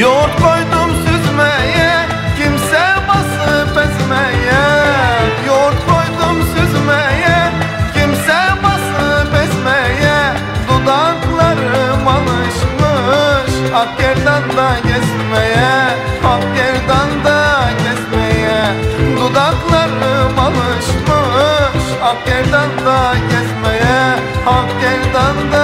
Yoğurt koydum süzmeye Kimse basıp ezmeye Yoğurt koydum süzmeye Kimse basıp ezmeye Dudaklarım alışmış Ak da gezmeye. Ak da gezmeye. Dudaklarım alışmış Ak da gezmeye. Ak da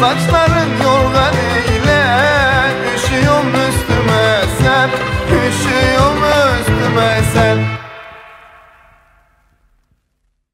Saçların yorgan ile Üşüyorum üstüme sen Üşüyorum.